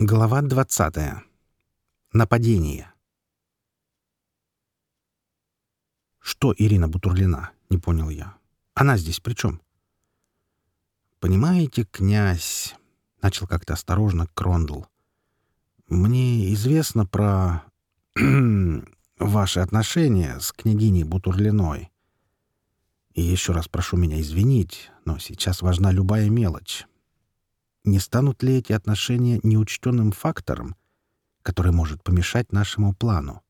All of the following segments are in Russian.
Глава двадцатая. Нападение. «Что Ирина Бутурлина?» — не понял я. «Она здесь при чем?» «Понимаете, князь...» — начал как-то осторожно Крондл. «Мне известно про... ваши отношения с княгиней Бутурлиной. И еще раз прошу меня извинить, но сейчас важна любая мелочь. Не станут ли эти отношения неучтенным фактором, который может помешать нашему плану?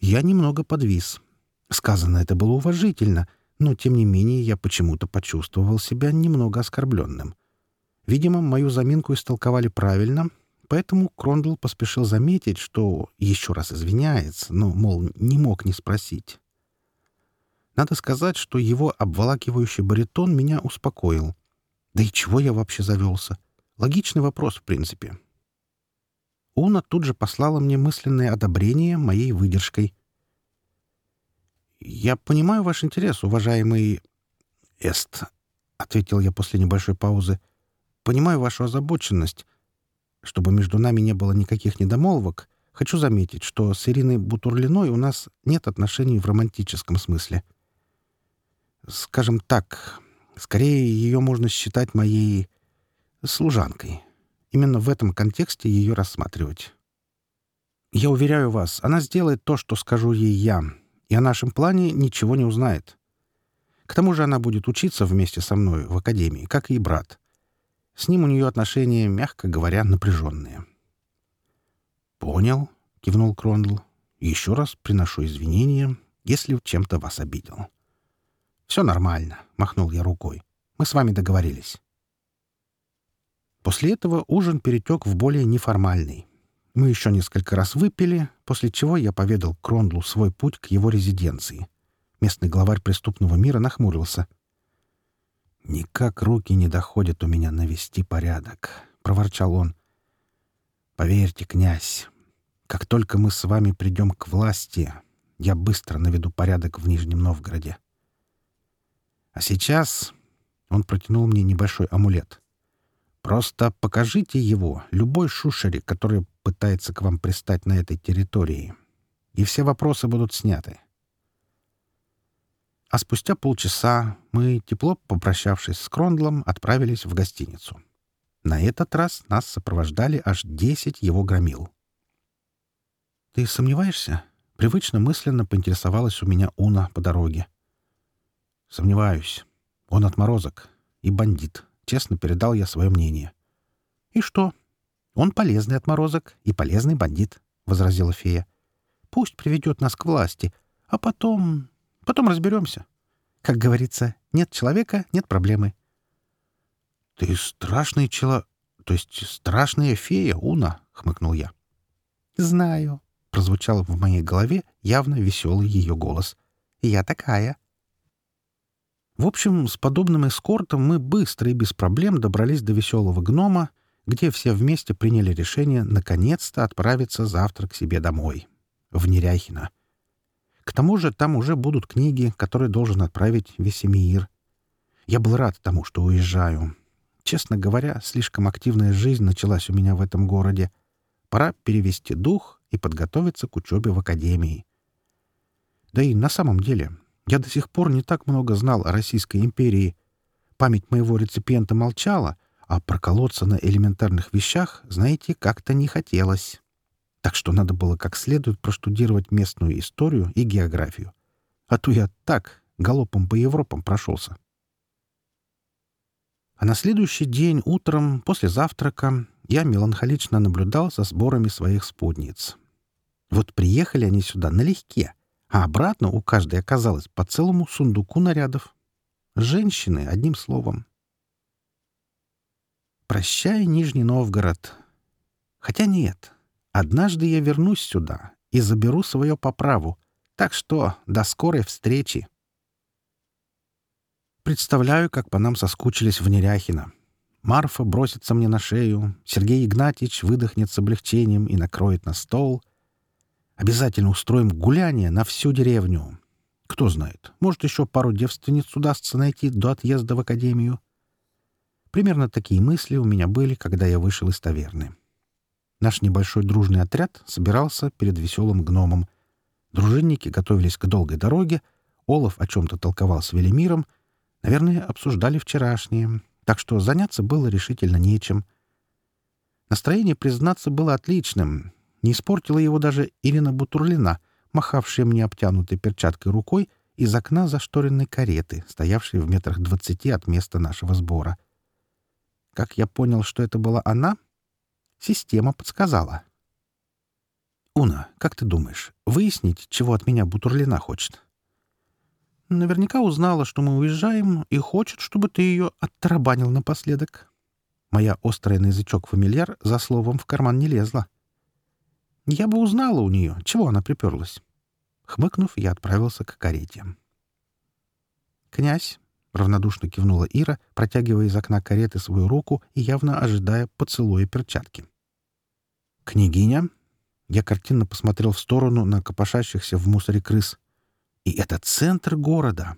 Я немного подвис. Сказано это было уважительно, но, тем не менее, я почему-то почувствовал себя немного оскорбленным. Видимо, мою заминку истолковали правильно, поэтому Крондл поспешил заметить, что еще раз извиняется, но, мол, не мог не спросить. Надо сказать, что его обволакивающий баритон меня успокоил. Да и чего я вообще завелся? Логичный вопрос, в принципе. Уна тут же послала мне мысленное одобрение моей выдержкой. «Я понимаю ваш интерес, уважаемый Эст», — ответил я после небольшой паузы. «Понимаю вашу озабоченность. Чтобы между нами не было никаких недомолвок, хочу заметить, что с Ириной Бутурлиной у нас нет отношений в романтическом смысле. Скажем так, скорее ее можно считать моей служанкой. Именно в этом контексте ее рассматривать. Я уверяю вас, она сделает то, что скажу ей я, и о нашем плане ничего не узнает. К тому же она будет учиться вместе со мной в академии, как и брат. С ним у нее отношения, мягко говоря, напряженные. «Понял», — кивнул Крондл. «Еще раз приношу извинения, если чем-то вас обидел». «Все нормально», — махнул я рукой. «Мы с вами договорились». После этого ужин перетек в более неформальный. Мы еще несколько раз выпили, после чего я поведал Крондлу свой путь к его резиденции. Местный главарь преступного мира нахмурился. «Никак руки не доходят у меня навести порядок», — проворчал он. «Поверьте, князь, как только мы с вами придем к власти, я быстро наведу порядок в Нижнем Новгороде. А сейчас он протянул мне небольшой амулет. Просто покажите его любой шушере, который пытается к вам пристать на этой территории, и все вопросы будут сняты. А спустя полчаса мы, тепло попрощавшись с Крондлом, отправились в гостиницу. На этот раз нас сопровождали аж десять его громил. «Ты сомневаешься?» — привычно мысленно поинтересовалась у меня Уна по дороге. Сомневаюсь. Он отморозок и бандит. Честно передал я свое мнение. И что? Он полезный отморозок и полезный бандит, — возразила фея. Пусть приведет нас к власти, а потом... потом разберемся. Как говорится, нет человека — нет проблемы. — Ты страшный чело... то есть страшная фея, Уна, — хмыкнул я. — Знаю, — прозвучал в моей голове явно веселый ее голос. — Я такая. В общем, с подобным эскортом мы быстро и без проблем добрались до веселого гнома, где все вместе приняли решение наконец-то отправиться завтра к себе домой, в Неряхино. К тому же там уже будут книги, которые должен отправить Весемиир. Я был рад тому, что уезжаю. Честно говоря, слишком активная жизнь началась у меня в этом городе. Пора перевести дух и подготовиться к учебе в академии. Да и на самом деле я до сих пор не так много знал о Российской империи. Память моего реципиента молчала, а проколоться на элементарных вещах, знаете, как-то не хотелось. Так что надо было как следует проштудировать местную историю и географию. А то я так, галопом по Европам прошелся. А на следующий день утром, после завтрака, я меланхолично наблюдал за сборами своих спутниц. Вот приехали они сюда налегке — а обратно у каждой оказалось по целому сундуку нарядов. Женщины, одним словом. Прощай, Нижний Новгород. Хотя нет, однажды я вернусь сюда и заберу свое по праву, так что до скорой встречи. Представляю, как по нам соскучились в Неряхино. Марфа бросится мне на шею, Сергей Игнатьич выдохнет с облегчением и накроет на стол — Обязательно устроим гуляние на всю деревню. Кто знает, может, еще пару девственниц удастся найти до отъезда в академию. Примерно такие мысли у меня были, когда я вышел из таверны. Наш небольшой дружный отряд собирался перед веселым гномом. Дружинники готовились к долгой дороге, Олаф о чем-то толковал с Велимиром, наверное, обсуждали вчерашнее, так что заняться было решительно нечем. Настроение, признаться, было отличным. Не испортила его даже Ирина Бутурлина, махавшая мне обтянутой перчаткой рукой из окна зашторенной кареты, стоявшей в метрах двадцати от места нашего сбора — как я понял, что это была она? Система подсказала. «Уна, как ты думаешь, выяснить, чего от меня Бутурлина хочет?» «Наверняка узнала, что мы уезжаем, и хочет, чтобы ты ее оттарабанил напоследок». Моя острая на язычок фамильяр за словом в карман не лезла. «Я бы узнала у нее, чего она приперлась». Хмыкнув, я отправился к карете. «Князь, — равнодушно кивнула Ира, протягивая из окна кареты свою руку и явно ожидая поцелуя перчатки. «Княгиня?» Я картинно посмотрел в сторону на копошащихся в мусоре крыс. «И это центр города!»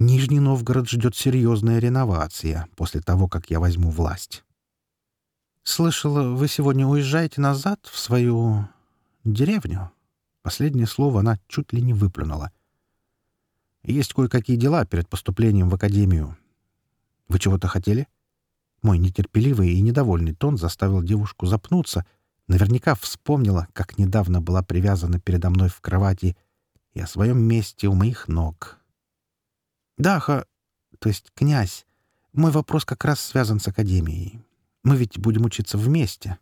Нижний Новгород ждет серьезная реновация после того, как я возьму власть. «Слышала, вы сегодня уезжаете назад в свою... деревню?» Последнее слово она чуть ли не выплюнула. Есть кое-какие дела перед поступлением в академию. Вы чего-то хотели?» Мой нетерпеливый и недовольный тон заставил девушку запнуться. Наверняка вспомнила, как недавно была привязана передо мной в кровати и о своем месте у моих ног. «Даха, то есть князь, мой вопрос как раз связан с академией. Мы ведь будем учиться вместе.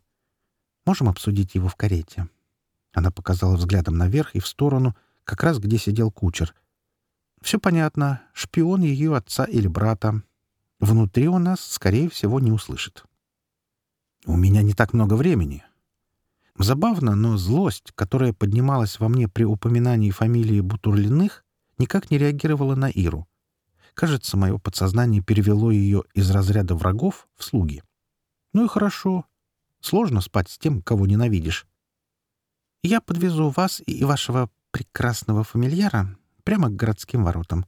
Можем обсудить его в карете?» Она показала взглядом наверх и в сторону, как раз где сидел кучер — все понятно. Шпион ее отца или брата. Внутри он нас, скорее всего, не услышит. У меня не так много времени. Забавно, но злость, которая поднималась во мне при упоминании фамилии Бутурлиных, никак не реагировала на Иру. Кажется, мое подсознание перевело ее из разряда врагов в слуги. Ну и хорошо. Сложно спать с тем, кого ненавидишь. Я подвезу вас и вашего прекрасного фамильяра прямо к городским воротам.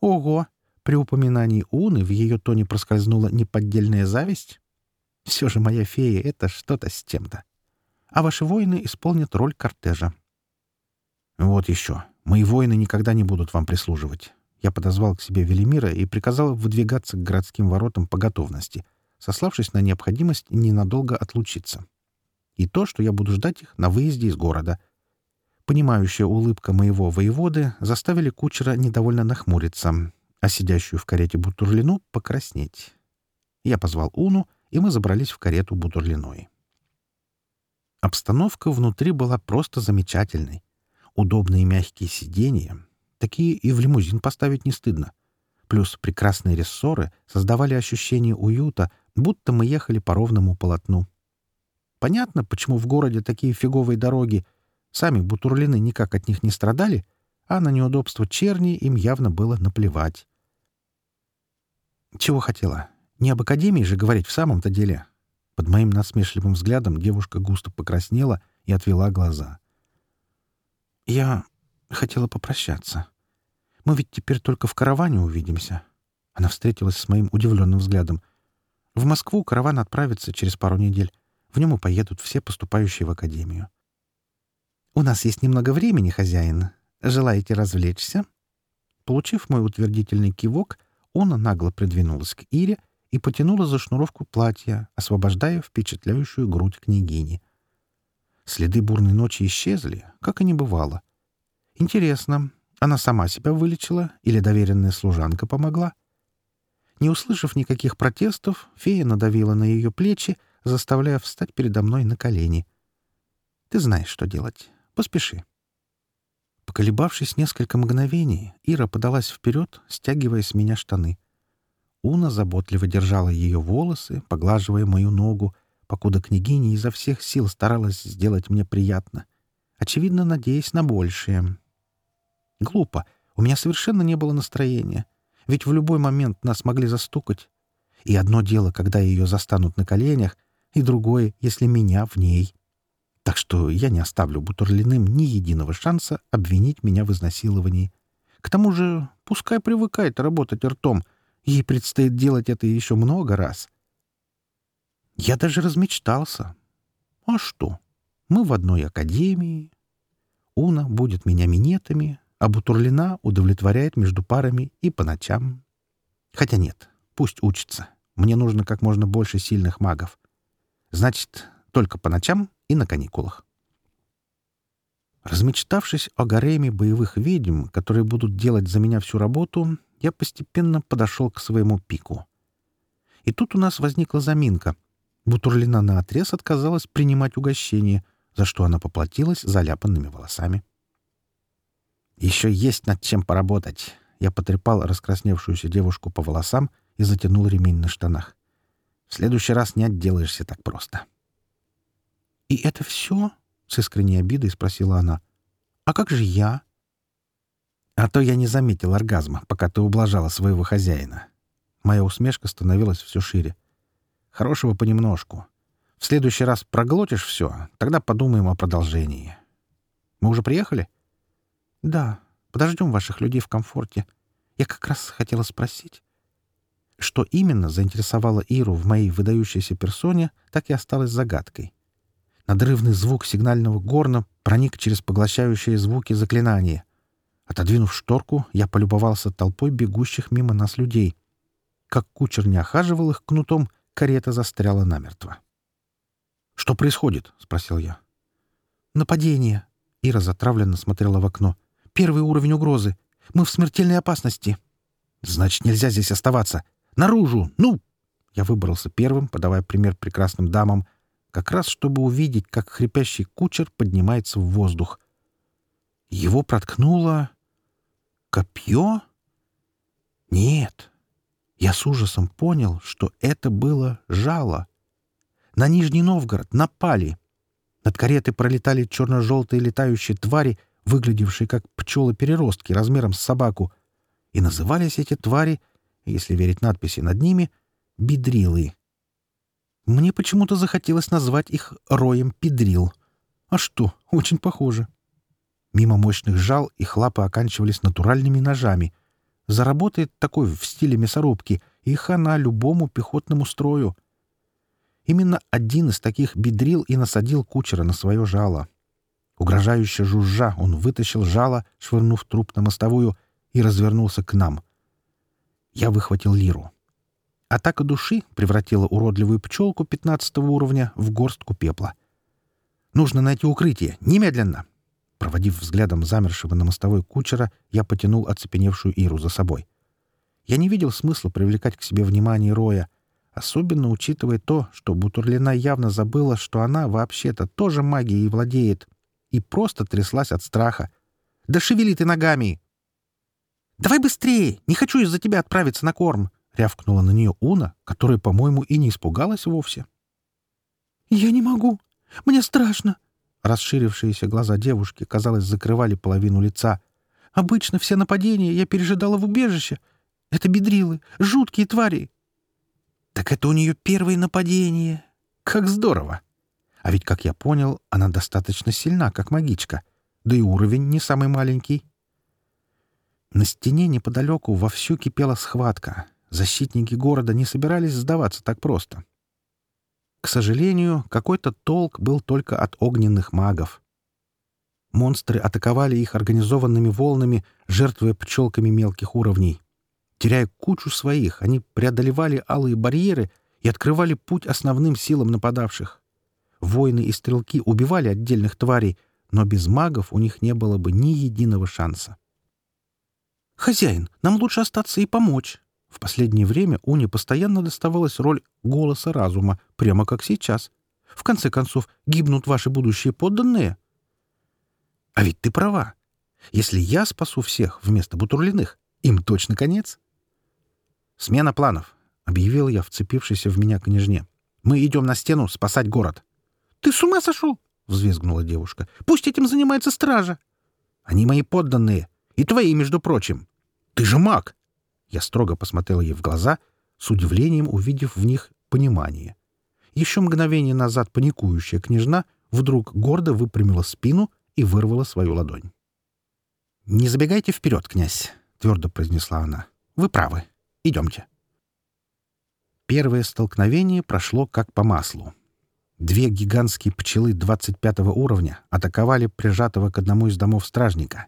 Ого! При упоминании Уны в ее тоне проскользнула неподдельная зависть. Все же моя фея — это что-то с тем-то. А ваши воины исполнят роль кортежа. Вот еще. Мои воины никогда не будут вам прислуживать. Я подозвал к себе Велимира и приказал выдвигаться к городским воротам по готовности, сославшись на необходимость ненадолго отлучиться. И то, что я буду ждать их на выезде из города — Понимающая улыбка моего воеводы заставили кучера недовольно нахмуриться, а сидящую в карете Бутурлину покраснеть. Я позвал Уну, и мы забрались в карету Бутурлиной. Обстановка внутри была просто замечательной. Удобные мягкие сиденья. Такие и в лимузин поставить не стыдно. Плюс прекрасные рессоры создавали ощущение уюта, будто мы ехали по ровному полотну. Понятно, почему в городе такие фиговые дороги — Сами бутурлины никак от них не страдали, а на неудобство черни им явно было наплевать. Чего хотела? Не об академии же говорить в самом-то деле. Под моим насмешливым взглядом девушка густо покраснела и отвела глаза. «Я хотела попрощаться. Мы ведь теперь только в караване увидимся». Она встретилась с моим удивленным взглядом. «В Москву караван отправится через пару недель. В нем и поедут все поступающие в академию. «У нас есть немного времени, хозяин. Желаете развлечься?» Получив мой утвердительный кивок, она нагло придвинулась к Ире и потянула за шнуровку платья, освобождая впечатляющую грудь княгини. Следы бурной ночи исчезли, как и не бывало. Интересно, она сама себя вылечила или доверенная служанка помогла? Не услышав никаких протестов, фея надавила на ее плечи, заставляя встать передо мной на колени. «Ты знаешь, что делать. Поспеши». Поколебавшись несколько мгновений, Ира подалась вперед, стягивая с меня штаны. Уна заботливо держала ее волосы, поглаживая мою ногу, покуда княгиня изо всех сил старалась сделать мне приятно, очевидно, надеясь на большее. Глупо. У меня совершенно не было настроения. Ведь в любой момент нас могли застукать. И одно дело, когда ее застанут на коленях, и другое, если меня в ней — так что я не оставлю Бутурлиным ни единого шанса обвинить меня в изнасиловании. К тому же, пускай привыкает работать ртом. Ей предстоит делать это еще много раз. Я даже размечтался. А что? Мы в одной академии. Уна будет меня минетами, а Бутурлина удовлетворяет между парами и по ночам. Хотя нет, пусть учится. Мне нужно как можно больше сильных магов. Значит, только по ночам и на каникулах. Размечтавшись о гареме боевых ведьм, которые будут делать за меня всю работу, я постепенно подошел к своему пику. И тут у нас возникла заминка. Бутурлина наотрез отказалась принимать угощение, за что она поплатилась заляпанными волосами. «Еще есть над чем поработать», я потрепал раскрасневшуюся девушку по волосам и затянул ремень на штанах. «В следующий раз не отделаешься так просто». «И это все?» — с искренней обидой спросила она. «А как же я?» «А то я не заметил оргазма, пока ты ублажала своего хозяина». Моя усмешка становилась все шире. «Хорошего понемножку. В следующий раз проглотишь все, тогда подумаем о продолжении. Мы уже приехали?» «Да», Подождем ваших людей в комфорте. Я как раз хотела спросить. Что именно заинтересовало Иру в моей выдающейся персоне, так и осталось загадкой. Надрывный звук сигнального горна проник через поглощающие звуки заклинания. Отодвинув шторку, я полюбовался толпой бегущих мимо нас людей. Как кучер не охаживал их кнутом, карета застряла намертво. «Что происходит?» — спросил я. «Нападение!» — Ира затравленно смотрела в окно. Первый уровень угрозы. Мы в смертельной опасности. Значит, нельзя здесь оставаться. Наружу! Ну!» Я выбрался первым, подавая пример прекрасным дамам, как раз чтобы увидеть, как хрипящий кучер поднимается в воздух. Его проткнуло... копье? Нет. Я с ужасом понял, что это было жало. На Нижний Новгород напали. Над каретой пролетали черно-желтые летающие твари, выглядевшие как пчелы-переростки размером с собаку, и назывались эти твари, если верить надписи над ними, бедрилы. Мне почему-то захотелось назвать их роем педрил. А что, очень похоже. Мимо мощных жал их лапы оканчивались натуральными ножами. Заработает такой в стиле мясорубки, и хана любому пехотному строю. Именно один из таких бедрил и насадил кучера на свое жало. Угрожающе жужжа, он вытащил жало, швырнув труп на мостовую, и развернулся к нам. Я выхватил лиру. Атака души превратила уродливую пчелку пятнадцатого уровня в горстку пепла. «Нужно найти укрытие! Немедленно!» Проводив взглядом замершего на мостовой кучера, я потянул оцепеневшую Иру за собой. Я не видел смысла привлекать к себе внимание Роя, особенно учитывая то, что Бутурлина явно забыла, что она вообще-то тоже магией владеет, и просто тряслась от страха. «Да шевели ты ногами!» «Давай быстрее! Не хочу из-за тебя отправиться на корм!» — рявкнула на нее Уна, которая, по-моему, и не испугалась вовсе. «Я не могу! Мне страшно!» Расширившиеся глаза девушки, казалось, закрывали половину лица. «Обычно все нападения я пережидала в убежище. Это бедрилы, жуткие твари!» «Так это у нее первое нападение! Как здорово!» А ведь, как я понял, она достаточно сильна, как магичка. Да и уровень не самый маленький. На стене неподалеку вовсю кипела схватка. Защитники города не собирались сдаваться так просто. К сожалению, какой-то толк был только от огненных магов. Монстры атаковали их организованными волнами, жертвуя пчелками мелких уровней. Теряя кучу своих, они преодолевали алые барьеры и открывали путь основным силам нападавших. Воины и стрелки убивали отдельных тварей, но без магов у них не было бы ни единого шанса. «Хозяин, нам лучше остаться и помочь». В последнее время Уне постоянно доставалась роль голоса разума, прямо как сейчас. В конце концов, гибнут ваши будущие подданные. А ведь ты права. Если я спасу всех вместо Бутурлиных, им точно конец. «Смена планов», — объявил я, вцепившийся в меня княжне. «Мы идем на стену спасать город». «Ты с ума сошел?» — взвизгнула девушка. «Пусть этим занимается стража!» «Они мои подданные. И твои, между прочим. Ты же маг!» Я строго посмотрел ей в глаза, с удивлением увидев в них понимание. Еще мгновение назад паникующая княжна вдруг гордо выпрямила спину и вырвала свою ладонь. «Не забегайте вперед, князь», — твердо произнесла она. «Вы правы. Идемте». Первое столкновение прошло как по маслу. Две гигантские пчелы 25 уровня атаковали прижатого к одному из домов стражника.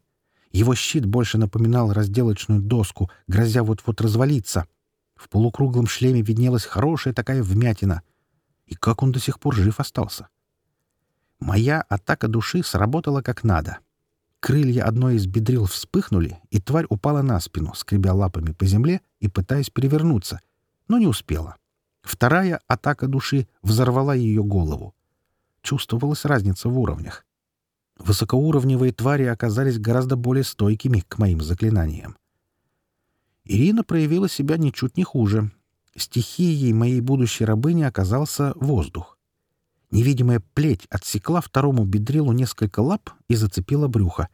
Его щит больше напоминал разделочную доску, грозя вот-вот развалиться. В полукруглом шлеме виднелась хорошая такая вмятина. И как он до сих пор жив остался? Моя атака души сработала как надо. Крылья одной из бедрил вспыхнули, и тварь упала на спину, скребя лапами по земле и пытаясь перевернуться, но не успела. Вторая атака души взорвала ее голову. Чувствовалась разница в уровнях. Высокоуровневые твари оказались гораздо более стойкими к моим заклинаниям. Ирина проявила себя ничуть не хуже. Стихией моей будущей рабыни оказался воздух. Невидимая плеть отсекла второму бедрилу несколько лап и зацепила брюхо.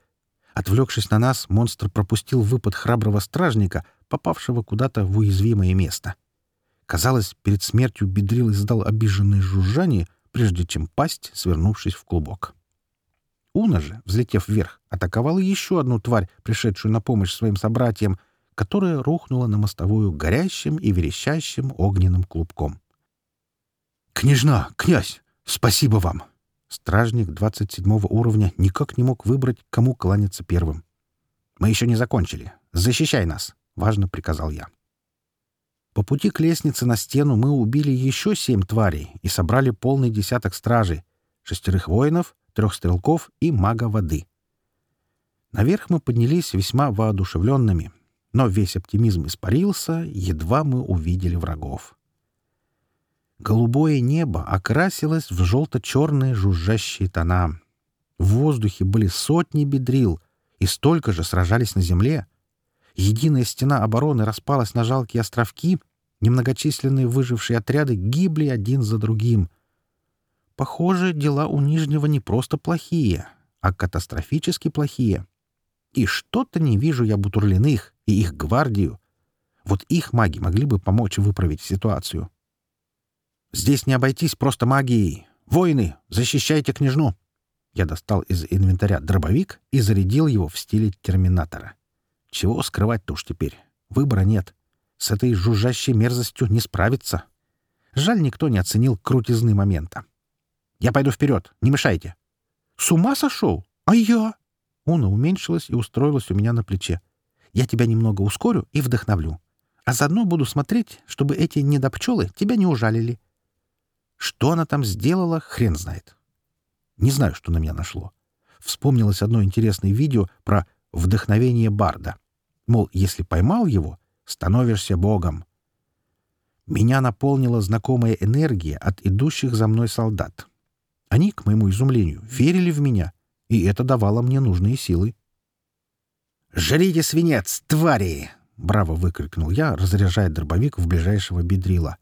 Отвлекшись на нас, монстр пропустил выпад храброго стражника, попавшего куда-то в уязвимое место. Казалось, перед смертью Бедрил издал обиженное жужжание, прежде чем пасть, свернувшись в клубок. Уна же, взлетев вверх, атаковала еще одну тварь, пришедшую на помощь своим собратьям, которая рухнула на мостовую горящим и верещащим огненным клубком. «Княжна! Князь! Спасибо вам!» Стражник 27 уровня никак не мог выбрать, кому кланяться первым. «Мы еще не закончили. Защищай нас!» — важно приказал я. По пути к лестнице на стену мы убили еще семь тварей и собрали полный десяток стражей, шестерых воинов, трех стрелков и мага воды. Наверх мы поднялись весьма воодушевленными, но весь оптимизм испарился, едва мы увидели врагов. Голубое небо окрасилось в желто-черные жужжащие тона. В воздухе были сотни бедрил, и столько же сражались на земле — Единая стена обороны распалась на жалкие островки, немногочисленные выжившие отряды гибли один за другим. Похоже, дела у Нижнего не просто плохие, а катастрофически плохие. И что-то не вижу я Бутурлиных и их гвардию. Вот их маги могли бы помочь выправить ситуацию. Здесь не обойтись просто магией. Воины, защищайте княжну. Я достал из инвентаря дробовик и зарядил его в стиле терминатора. Чего скрывать-то уж теперь? Выбора нет. С этой жужжащей мерзостью не справиться. Жаль, никто не оценил крутизны момента. «Я пойду вперед, не мешайте». «С ума сошел? А я?» Уна уменьшилась и устроилась у меня на плече. «Я тебя немного ускорю и вдохновлю. А заодно буду смотреть, чтобы эти недопчелы тебя не ужалили». Что она там сделала, хрен знает. Не знаю, что на меня нашло. Вспомнилось одно интересное видео про вдохновение Барда. Мол, если поймал его, становишься богом. Меня наполнила знакомая энергия от идущих за мной солдат. Они, к моему изумлению, верили в меня, и это давало мне нужные силы. «Жрите свинец, твари!» — браво выкрикнул я, разряжая дробовик в ближайшего бедрила.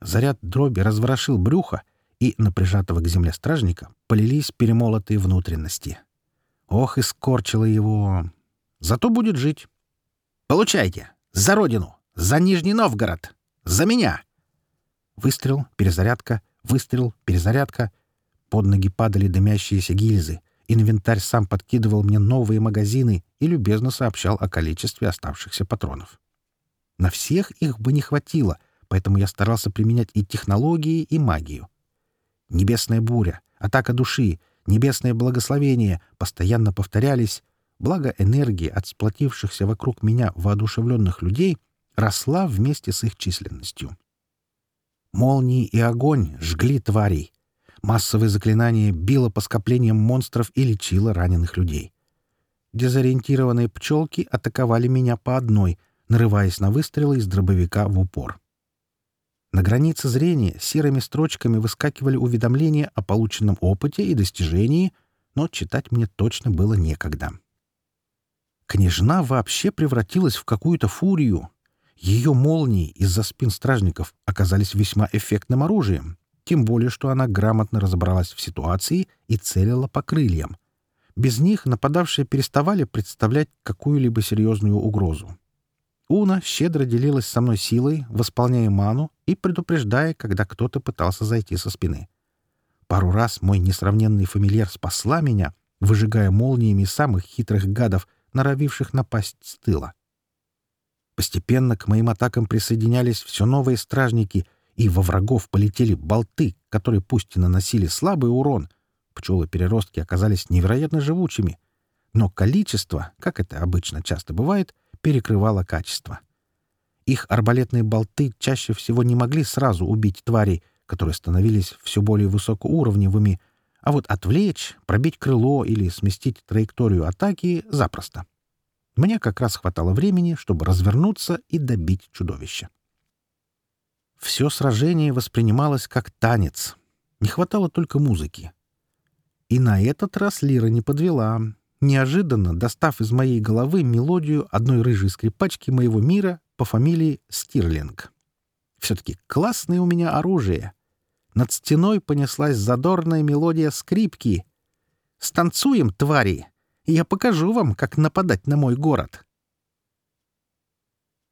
Заряд дроби разворошил брюхо, и на прижатого к земле стражника полились перемолотые внутренности. Ох, и скорчило его. Зато будет жить. Получайте! За родину! За Нижний Новгород! За меня!» Выстрел, перезарядка, выстрел, перезарядка. Под ноги падали дымящиеся гильзы. Инвентарь сам подкидывал мне новые магазины и любезно сообщал о количестве оставшихся патронов. На всех их бы не хватило, поэтому я старался применять и технологии, и магию. Небесная буря, атака души, небесное благословение постоянно повторялись, Благо энергия от сплотившихся вокруг меня воодушевленных людей росла вместе с их численностью. Молнии и огонь жгли тварей. Массовое заклинание било по скоплениям монстров и лечило раненых людей. Дезориентированные пчелки атаковали меня по одной, нарываясь на выстрелы из дробовика в упор. На границе зрения серыми строчками выскакивали уведомления о полученном опыте и достижении, но читать мне точно было некогда. Княжна вообще превратилась в какую-то фурию. Ее молнии из-за спин стражников оказались весьма эффектным оружием, тем более что она грамотно разобралась в ситуации и целила по крыльям. Без них нападавшие переставали представлять какую-либо серьезную угрозу. Уна щедро делилась со мной силой, восполняя ману и предупреждая, когда кто-то пытался зайти со спины. Пару раз мой несравненный фамильяр спасла меня, выжигая молниями самых хитрых гадов — норовивших напасть с тыла. Постепенно к моим атакам присоединялись все новые стражники, и во врагов полетели болты, которые пусть и наносили слабый урон, пчелы-переростки оказались невероятно живучими, но количество, как это обычно часто бывает, перекрывало качество. Их арбалетные болты чаще всего не могли сразу убить тварей, которые становились все более высокоуровневыми, а вот отвлечь, пробить крыло или сместить траекторию атаки — запросто. Мне как раз хватало времени, чтобы развернуться и добить чудовище. Все сражение воспринималось как танец. Не хватало только музыки. И на этот раз Лира не подвела. Неожиданно, достав из моей головы мелодию одной рыжей скрипачки моего мира по фамилии Стирлинг. Все-таки классное у меня оружие. Над стеной понеслась задорная мелодия скрипки. «Станцуем, твари!» и я покажу вам, как нападать на мой город.